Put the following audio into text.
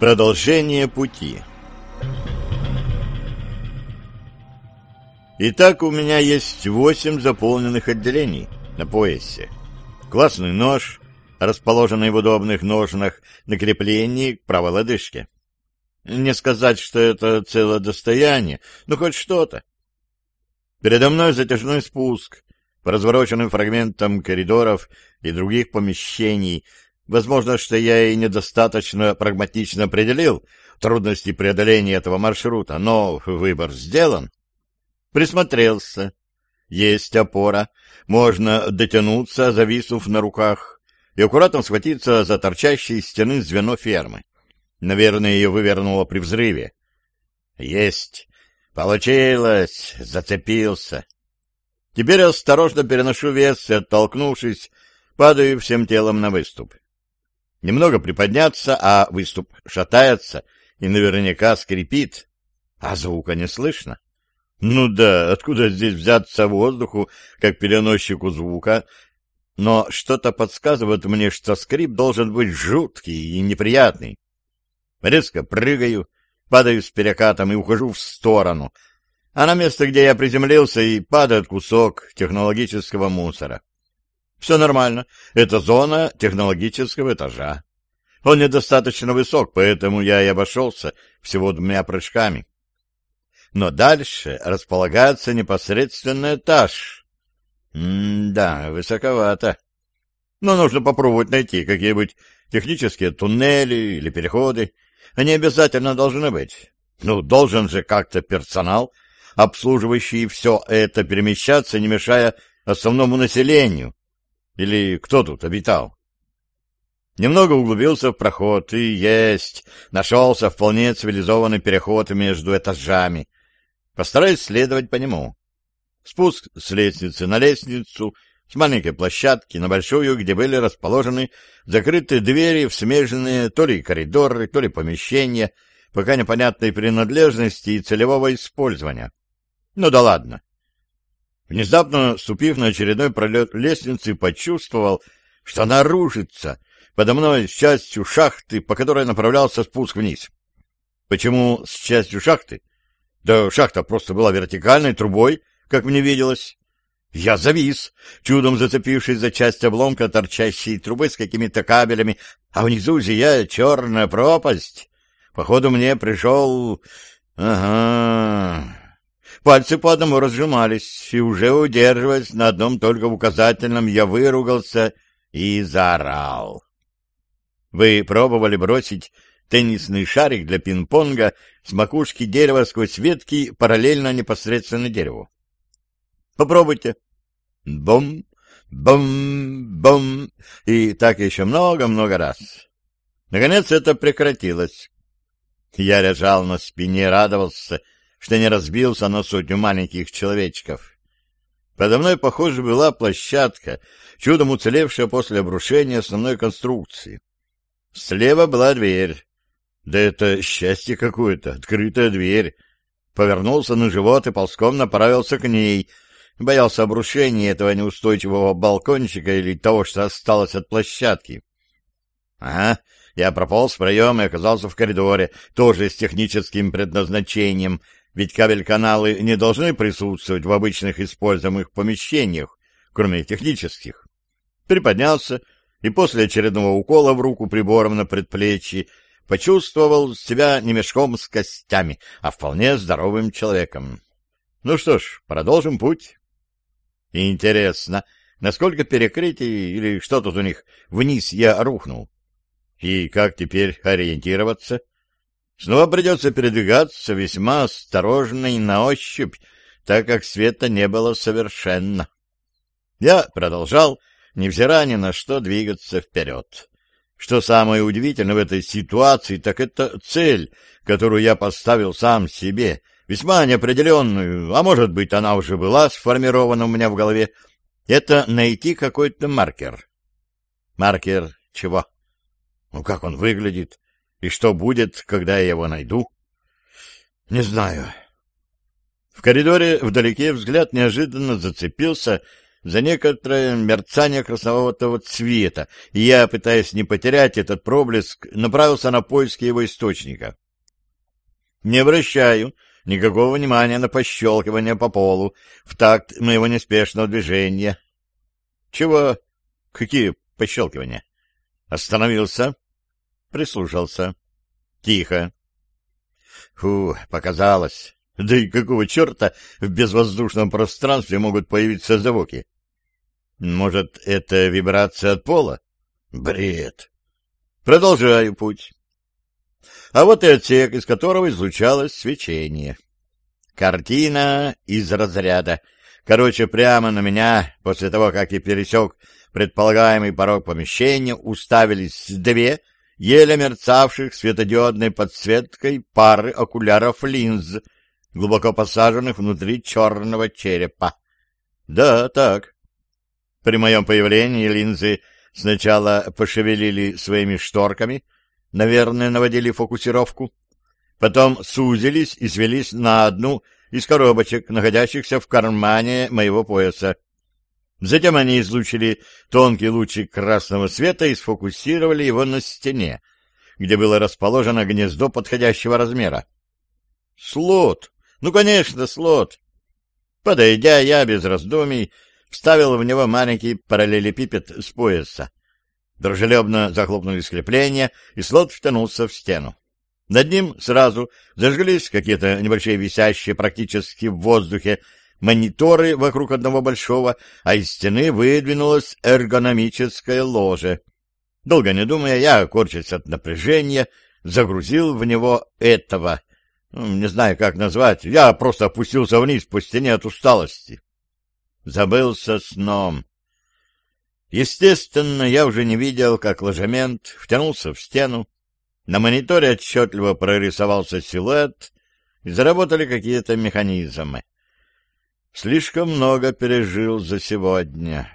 Продолжение пути Итак, у меня есть восемь заполненных отделений на поясе. Классный нож, расположенный в удобных ножнах на креплении к правой лодыжке. Не сказать, что это целое достояние, но хоть что-то. Передо мной затяжной спуск по развороченным фрагментам коридоров и других помещений, Возможно, что я и недостаточно прагматично определил трудности преодоления этого маршрута, но выбор сделан. Присмотрелся. Есть опора. Можно дотянуться, зависнув на руках, и аккуратно схватиться за торчащие из стены звено фермы. Наверное, ее вывернуло при взрыве. Есть. Получилось. Зацепился. Теперь осторожно переношу вес и, оттолкнувшись, падаю всем телом на выступ. Немного приподняться, а выступ шатается и наверняка скрипит, а звука не слышно. Ну да, откуда здесь взяться воздуху, как переносчику звука? Но что-то подсказывает мне, что скрип должен быть жуткий и неприятный. Резко прыгаю, падаю с перекатом и ухожу в сторону, а на место, где я приземлился, и падает кусок технологического мусора. Все нормально. Это зона технологического этажа. Он недостаточно высок, поэтому я и обошелся всего двумя прыжками. Но дальше располагается непосредственно этаж. М-да, высоковато. Но нужно попробовать найти какие-нибудь технические туннели или переходы. Они обязательно должны быть. Ну, должен же как-то персонал, обслуживающий все это, перемещаться, не мешая основному населению. Или кто тут обитал? Немного углубился в проход, и есть, нашелся вполне цивилизованный переход между этажами. Постараюсь следовать по нему. Спуск с лестницы на лестницу, с маленькой площадки на большую, где были расположены закрытые двери в смежные то ли коридоры, то ли помещения, пока непонятной принадлежности и целевого использования. Ну да ладно. Внезапно, ступив на очередной пролет лестницы, почувствовал, что она рушится подо мной с частью шахты, по которой направлялся спуск вниз. Почему с частью шахты? Да шахта просто была вертикальной трубой, как мне виделось. Я завис, чудом зацепившись за часть обломка торчащей трубы с какими-то кабелями, а внизу зияет черная пропасть. Походу, мне пришел... Ага... Пальцы по одному разжимались, и уже удерживаясь на одном только указательном, я выругался и заорал. Вы пробовали бросить теннисный шарик для пинг-понга с макушки дерева сквозь ветки параллельно непосредственно дереву? Попробуйте. Бом, бом, бом, и так еще много-много раз. Наконец это прекратилось. Я лежал на спине, радовался, что не разбился на сотню маленьких человечков. Подо мной, похоже, была площадка, чудом уцелевшая после обрушения основной конструкции. Слева была дверь. Да это счастье какое-то, открытая дверь. Повернулся на живот и ползком направился к ней. Боялся обрушения этого неустойчивого балкончика или того, что осталось от площадки. Ага, я прополз в проем и оказался в коридоре, тоже с техническим предназначением — ведь кабель-каналы не должны присутствовать в обычных используемых помещениях, кроме технических. Приподнялся и после очередного укола в руку прибором на предплечье почувствовал себя не мешком с костями, а вполне здоровым человеком. Ну что ж, продолжим путь. Интересно, Насколько перекрытий или что тут у них вниз я рухнул? И как теперь ориентироваться? Снова придется передвигаться весьма осторожно и на ощупь, так как света не было совершенно. Я продолжал, невзирая ни на что, двигаться вперед. Что самое удивительное в этой ситуации, так это цель, которую я поставил сам себе, весьма неопределенную, а может быть, она уже была сформирована у меня в голове, это найти какой-то маркер. Маркер чего? Ну, как он выглядит? И что будет, когда я его найду? Не знаю. В коридоре вдалеке взгляд неожиданно зацепился за некоторое мерцание красноватого цвета, и я, пытаясь не потерять этот проблеск, направился на поиски его источника. Не обращаю никакого внимания на пощелкивание по полу в такт моего неспешного движения. Чего? Какие пощелкивания? Остановился, прислушался. Тихо. Фу, показалось. Да и какого черта в безвоздушном пространстве могут появиться звуки? Может, это вибрация от пола? Бред. Продолжаю путь. А вот и отсек, из которого излучалось свечение. Картина из разряда. Короче, прямо на меня, после того, как я пересек предполагаемый порог помещения, уставились две еле мерцавших светодиодной подсветкой пары окуляров линз, глубоко посаженных внутри черного черепа. Да, так. При моем появлении линзы сначала пошевелили своими шторками, наверное, наводили фокусировку, потом сузились и свелись на одну из коробочек, находящихся в кармане моего пояса. Затем они излучили тонкий лучик красного света и сфокусировали его на стене, где было расположено гнездо подходящего размера. Слот! Ну, конечно, слот! Подойдя, я без раздумий вставил в него маленький параллелепипед с пояса. Дружелюбно захлопнули скрепление, и слот втянулся в стену. Над ним сразу зажглись какие-то небольшие висящие практически в воздухе мониторы вокруг одного большого, а из стены выдвинулось эргономическое ложе. Долго не думая, я, корчась от напряжения, загрузил в него этого. Ну, не знаю, как назвать. Я просто опустился вниз по стене от усталости. Забылся сном. Естественно, я уже не видел, как ложемент втянулся в стену. На мониторе отчетливо прорисовался силуэт, и заработали какие-то механизмы. Слишком много пережил за сегодня.